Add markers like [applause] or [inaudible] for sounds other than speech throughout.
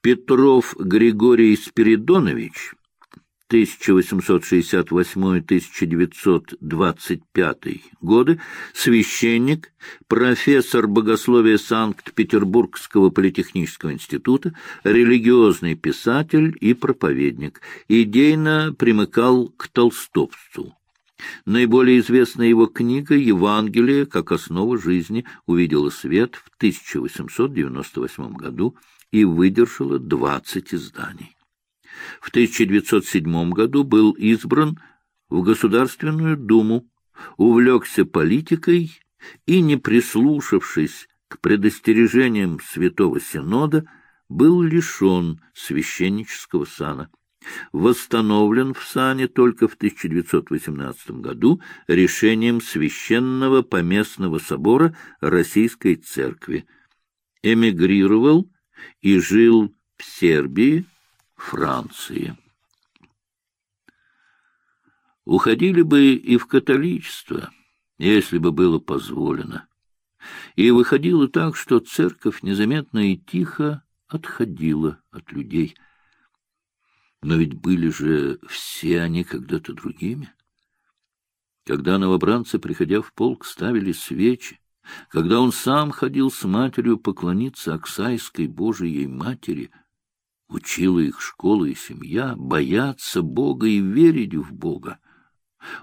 Петров Григорий Спиридонович 1868-1925 годы, священник, профессор богословия Санкт-Петербургского политехнического института, религиозный писатель и проповедник, идейно примыкал к толстовцу. Наиболее известная его книга «Евангелие как основа жизни» увидела свет в 1898 году и выдержала 20 изданий. В 1907 году был избран в Государственную Думу, увлекся политикой и, не прислушавшись к предостережениям Святого Синода, был лишен священнического сана. Восстановлен в сане только в 1918 году решением Священного Поместного собора Российской Церкви. Эмигрировал и жил в Сербии, Франции. Уходили бы и в католичество, если бы было позволено. И выходило так, что церковь незаметно и тихо отходила от людей. Но ведь были же все они когда-то другими. Когда новобранцы, приходя в полк, ставили свечи, когда он сам ходил с матерью поклониться Оксайской Божией Матери — Учила их школа и семья бояться Бога и верить в Бога.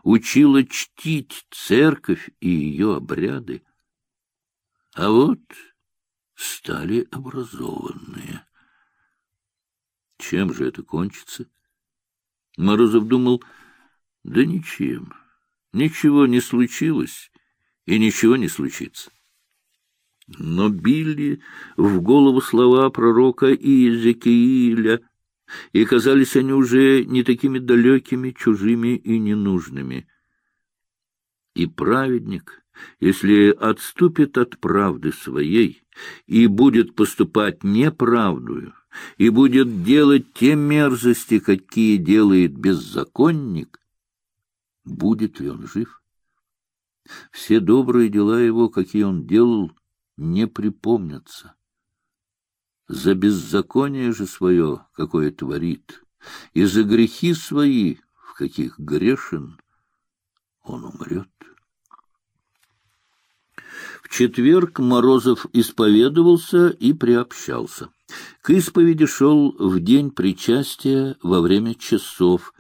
Учила чтить церковь и ее обряды. А вот стали образованные. Чем же это кончится? Морозов думал, да ничем. Ничего не случилось и ничего не случится. Но били в голову слова пророка Иезекииля, и казались они уже не такими далекими, чужими и ненужными. И праведник, если отступит от правды своей и будет поступать неправдую, и будет делать те мерзости, какие делает беззаконник, будет ли он жив? Все добрые дела его, какие он делал, — не припомнятся. За беззаконие же свое, какое творит, и за грехи свои, в каких грешен, он умрет. В четверг Морозов исповедовался и приобщался. К исповеди шел в день причастия во время часов,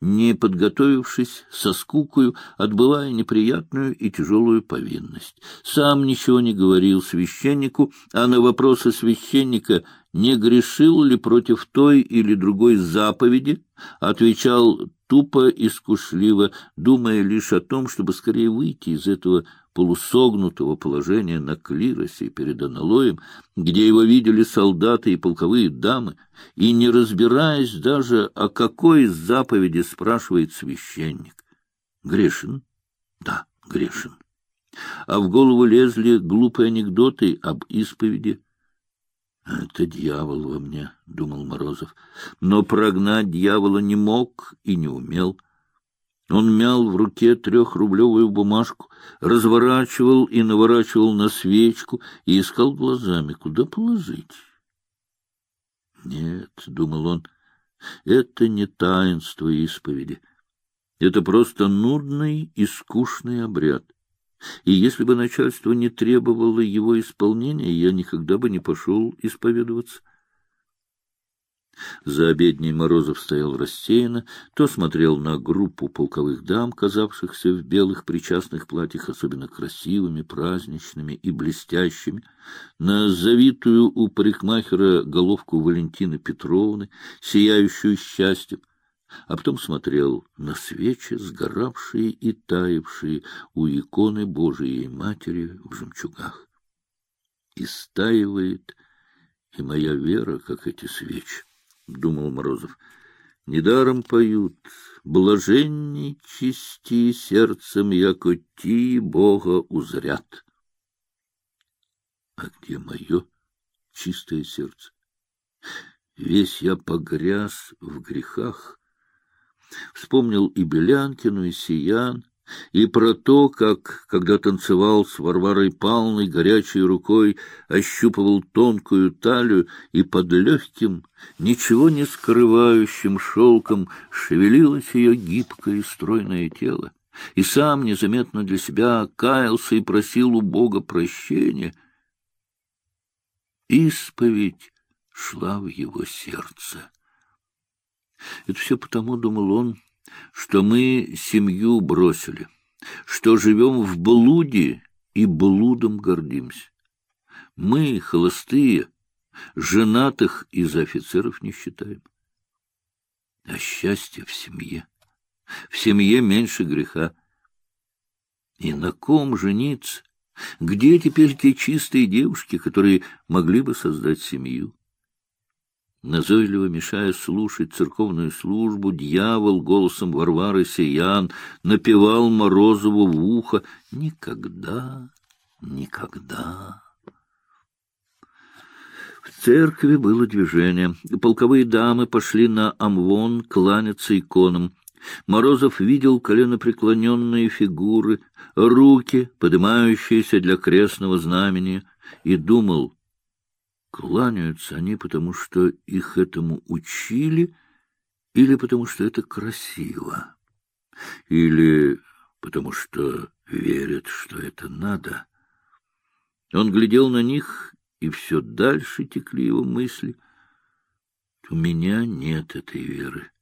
не подготовившись, со скукою, отбывая неприятную и тяжелую повинность. Сам ничего не говорил священнику, а на вопросы священника, не грешил ли против той или другой заповеди, отвечал тупо и скушливо, думая лишь о том, чтобы скорее выйти из этого полусогнутого положения на клиросе перед аналоем, где его видели солдаты и полковые дамы, и не разбираясь даже, о какой заповеди спрашивает священник. Грешен? Да, грешен. А в голову лезли глупые анекдоты об исповеди. «Это дьявол во мне», — думал Морозов, но прогнать дьявола не мог и не умел. Он мял в руке трехрублевую бумажку, разворачивал и наворачивал на свечку и искал глазами, куда положить. Нет, — думал он, — это не таинство исповеди. Это просто нудный и скучный обряд. И если бы начальство не требовало его исполнения, я никогда бы не пошел исповедоваться. За обедней Морозов стоял рассеянно, то смотрел на группу полковых дам, казавшихся в белых причастных платьях особенно красивыми, праздничными и блестящими, на завитую у парикмахера головку Валентины Петровны, сияющую счастьем, а потом смотрел на свечи, сгоравшие и таявшие у иконы Божией Матери в жемчугах. Истаивает и моя вера, как эти свечи. — думал Морозов. — Недаром поют «Блаженни чисти сердцем, яко ти Бога узрят». А где мое чистое сердце? Весь я погряз в грехах. Вспомнил и Белянкину, и Сиян, и про то, как, когда танцевал с Варварой Павловной, горячей рукой ощупывал тонкую талию, и под легким, ничего не скрывающим шелком шевелилось ее гибкое и стройное тело, и сам незаметно для себя каялся и просил у Бога прощения. Исповедь шла в его сердце. Это все потому, думал он, что мы семью бросили, что живем в блуде и блудом гордимся. Мы, холостые, женатых из офицеров не считаем. А счастье в семье. В семье меньше греха. И на ком жениться? Где теперь те чистые девушки, которые могли бы создать семью? Назойливо мешая слушать церковную службу, дьявол голосом Варвары Сиян напевал Морозову в ухо «Никогда, никогда». В церкви было движение. Полковые дамы пошли на Амвон кланяться иконам. Морозов видел коленопреклоненные фигуры, руки, поднимающиеся для крестного знамения, и думал, Кланяются они, потому что их этому учили, или потому что это красиво, или потому что верят, что это надо. Он глядел на них, и все дальше текли его мысли. У меня нет этой веры.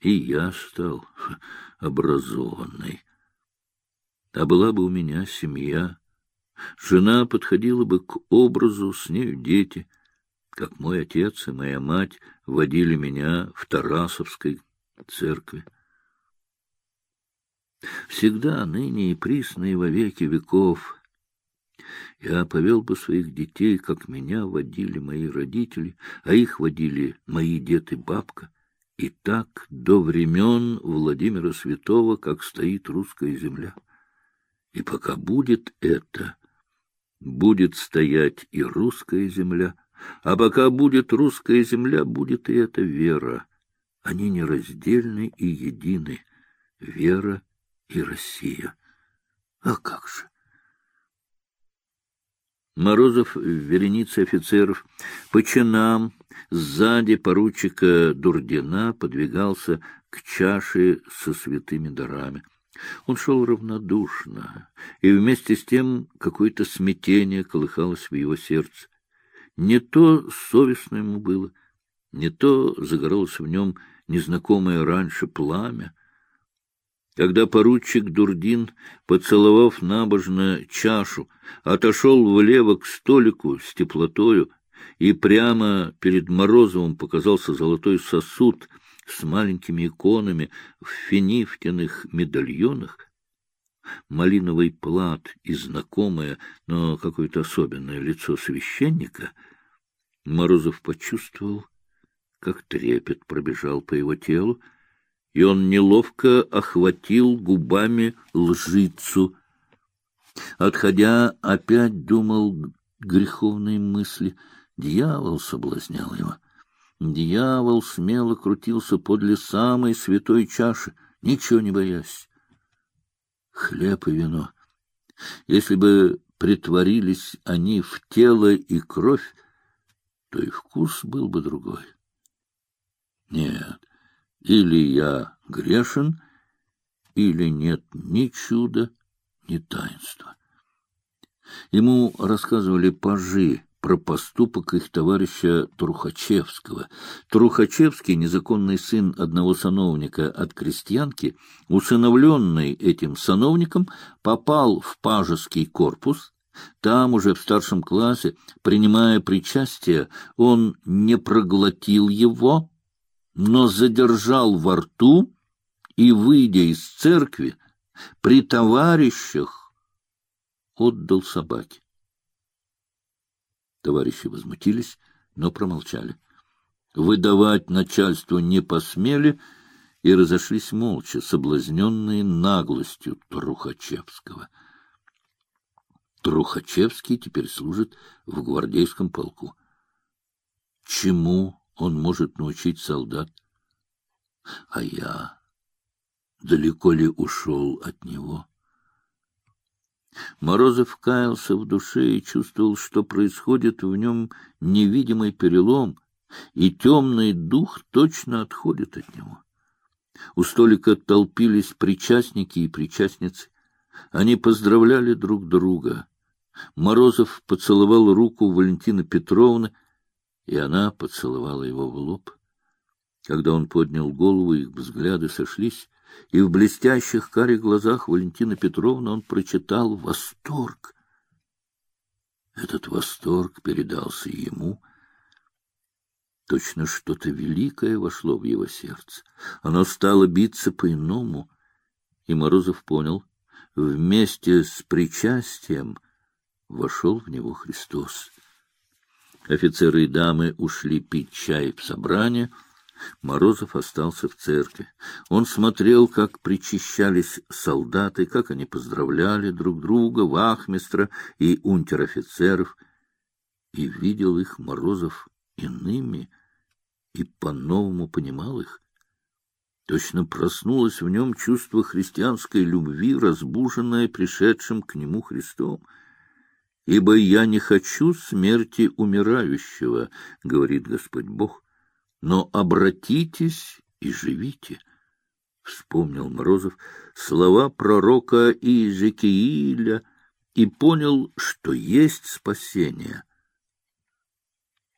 И я стал [laughs] образованной. А была бы у меня семья, Жена подходила бы к образу, с нею дети, как мой отец и моя мать водили меня в Тарасовской церкви. Всегда, ныне и присно, и во веки веков, я повел бы своих детей, как меня водили мои родители, а их водили мои дед и бабка, и так до времен Владимира Святого, как стоит русская земля. И пока будет это, будет стоять и русская земля, а пока будет русская земля, будет и эта вера. Они нераздельны и едины, вера и Россия. А как же? Морозов в веренице офицеров по чинам сзади поручика Дурдина подвигался к чаше со святыми дарами. Он шел равнодушно, и вместе с тем какое-то смятение колыхалось в его сердце. Не то совестно ему было, не то загоралось в нем незнакомое раньше пламя. Когда поручик Дурдин, поцеловав набожно чашу, отошел влево к столику с теплотою, и прямо перед Морозовым показался золотой сосуд — с маленькими иконами в финифтяных медальонах, малиновый плат и знакомое, но какое-то особенное лицо священника, Морозов почувствовал, как трепет пробежал по его телу, и он неловко охватил губами лжицу. Отходя, опять думал греховные мысли. Дьявол соблазнял его. Дьявол смело крутился подле самой святой чаши, ничего не боясь. Хлеб и вино. Если бы притворились они в тело и кровь, то и вкус был бы другой. Нет, или я грешен, или нет ни чуда, ни таинства. Ему рассказывали пажи, про поступок их товарища Трухачевского. Трухачевский, незаконный сын одного сановника от крестьянки, усыновленный этим сановником, попал в пажеский корпус. Там уже в старшем классе, принимая причастие, он не проглотил его, но задержал во рту и, выйдя из церкви, при товарищах отдал собаке. Товарищи возмутились, но промолчали. Выдавать начальству не посмели и разошлись молча, соблазненные наглостью Трухачевского. Трухачевский теперь служит в гвардейском полку. Чему он может научить солдат? А я... далеко ли ушел от него. Морозов каялся в душе и чувствовал, что происходит в нем невидимый перелом, и темный дух точно отходит от него. У столика толпились причастники и причастницы. Они поздравляли друг друга. Морозов поцеловал руку Валентины Петровны, и она поцеловала его в лоб. Когда он поднял голову, их взгляды сошлись, и в блестящих карих глазах Валентины Петровны он прочитал восторг. Этот восторг передался ему. Точно что-то великое вошло в его сердце. Оно стало биться по-иному, и Морозов понял, вместе с причастием вошел в него Христос. Офицеры и дамы ушли пить чай в собрание — Морозов остался в церкви. Он смотрел, как причащались солдаты, как они поздравляли друг друга, вахмистра и унтер-офицеров, и видел их Морозов иными и по-новому понимал их. Точно проснулось в нем чувство христианской любви, разбуженное пришедшим к нему Христом. «Ибо я не хочу смерти умирающего», — говорит Господь Бог, — но обратитесь и живите. Вспомнил Морозов слова пророка Иезекииля и понял, что есть спасение.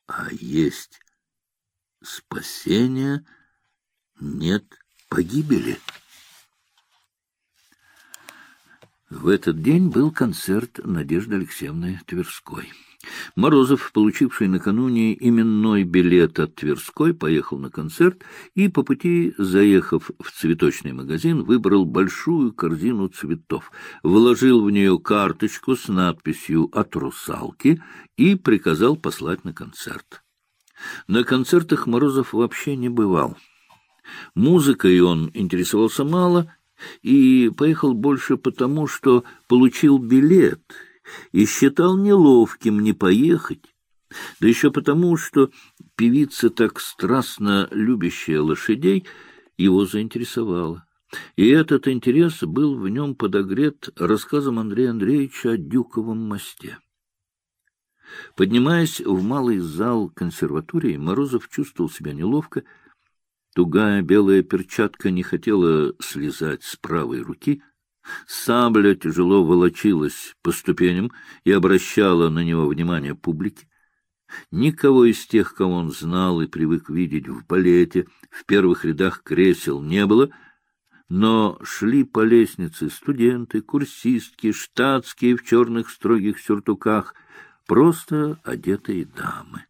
А есть спасение, нет погибели. В этот день был концерт Надежды Алексеевны Тверской. Морозов, получивший накануне именной билет от Тверской, поехал на концерт и, по пути, заехав в цветочный магазин, выбрал большую корзину цветов, вложил в нее карточку с надписью «От русалки» и приказал послать на концерт. На концертах Морозов вообще не бывал. Музыкой он интересовался мало — и поехал больше потому, что получил билет и считал неловким не поехать, да еще потому, что певица, так страстно любящая лошадей, его заинтересовала. И этот интерес был в нем подогрет рассказом Андрея Андреевича о Дюковом мосте. Поднимаясь в малый зал консерватории, Морозов чувствовал себя неловко, Тугая белая перчатка не хотела слезать с правой руки. Сабля тяжело волочилась по ступеням и обращала на него внимание публики. Никого из тех, кого он знал и привык видеть в балете, в первых рядах кресел не было, но шли по лестнице студенты, курсистки, штатские в черных строгих сюртуках, просто одетые дамы.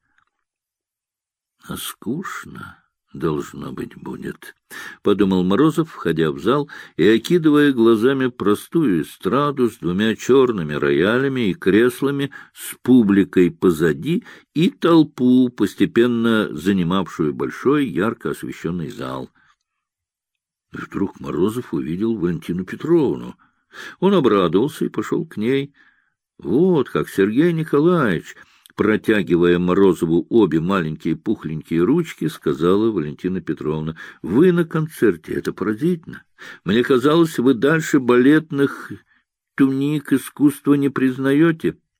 А скучно должно быть, будет, — подумал Морозов, входя в зал и окидывая глазами простую эстраду с двумя черными роялями и креслами с публикой позади и толпу, постепенно занимавшую большой ярко освещенный зал. Вдруг Морозов увидел Валентину Петровну. Он обрадовался и пошел к ней. Вот как Сергей Николаевич Протягивая Морозову обе маленькие пухленькие ручки, сказала Валентина Петровна, — Вы на концерте, это поразительно. Мне казалось, вы дальше балетных туник искусства не признаете. —